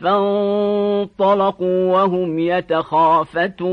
فانطلقوا وهم يتخافتون.